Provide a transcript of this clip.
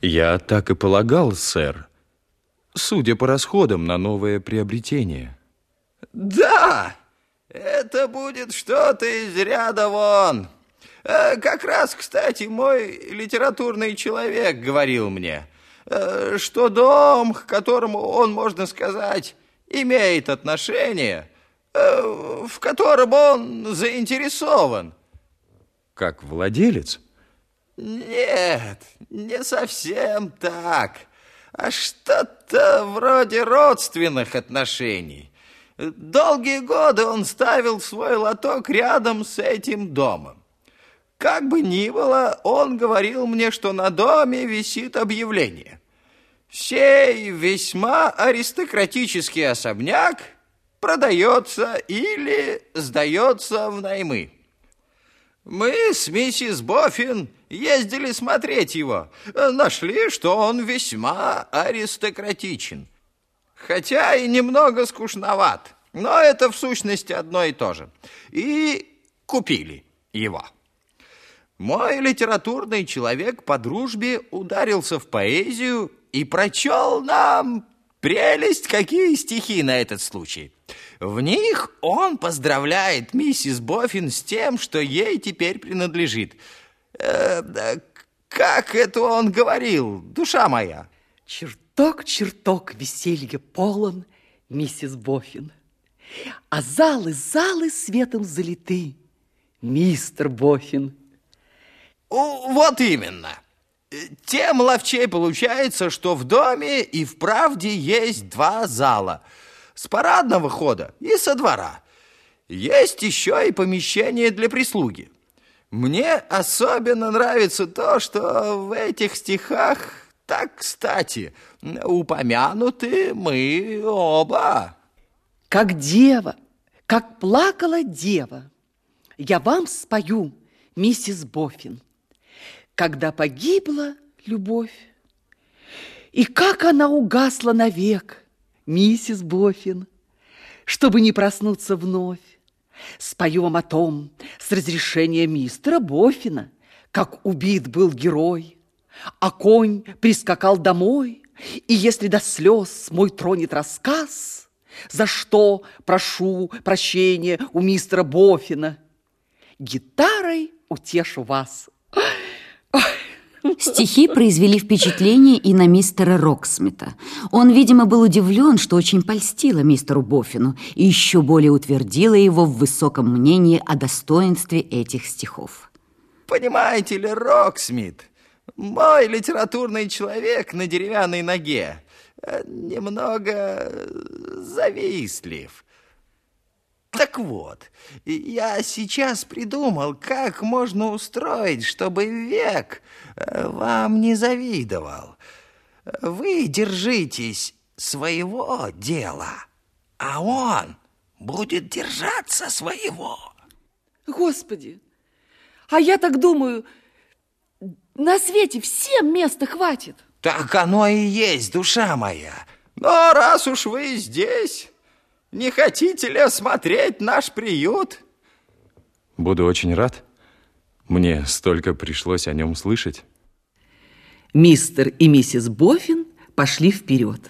Я так и полагал, сэр, судя по расходам на новое приобретение. Да, это будет что-то из ряда вон. Э, как раз, кстати, мой литературный человек говорил мне, э, что дом, к которому он, можно сказать, имеет отношение, э, в котором он заинтересован. Как владелец? Нет, не совсем так, а что-то вроде родственных отношений. Долгие годы он ставил свой лоток рядом с этим домом. Как бы ни было, он говорил мне, что на доме висит объявление. Сей весьма аристократический особняк продается или сдается в наймы. Мы с миссис Боффин ездили смотреть его. Нашли, что он весьма аристократичен. Хотя и немного скучноват. Но это в сущности одно и то же. И купили его. Мой литературный человек по дружбе ударился в поэзию и прочел нам прелесть какие стихи на этот случай. В них он поздравляет миссис Боффин с тем, что ей теперь принадлежит. Э, как это он говорил, душа моя? Черток, черток веселья полон, миссис Боффин. А залы, залы светом залиты, мистер Боффин. Вот именно. Тем ловчей получается, что в доме и в правде есть два зала. С парадного хода и со двора. Есть еще и помещение для прислуги. Мне особенно нравится то, что в этих стихах так кстати упомянуты мы оба. Как дева, как плакала дева, я вам спою, миссис Боффин когда погибла любовь. И как она угасла навек, миссис Боффин, чтобы не проснуться вновь. Спою вам о том, с разрешения мистера Боффина, как убит был герой, а конь прискакал домой, и если до слез мой тронет рассказ, за что прошу прощения у мистера Боффина, гитарой утешу вас. Стихи произвели впечатление и на мистера Роксмита. Он, видимо, был удивлен, что очень польстило мистеру Боффину и еще более утвердило его в высоком мнении о достоинстве этих стихов. Понимаете ли, Роксмит, мой литературный человек на деревянной ноге э, немного завистлив. Так вот, я сейчас придумал, как можно устроить, чтобы век э, вам не завидовал. Вы держитесь своего дела, а он будет держаться своего. Господи, а я так думаю, на свете всем места хватит. Так оно и есть, душа моя. Но раз уж вы здесь... Не хотите ли осмотреть наш приют? Буду очень рад. Мне столько пришлось о нем слышать. Мистер и миссис Боффин пошли вперед.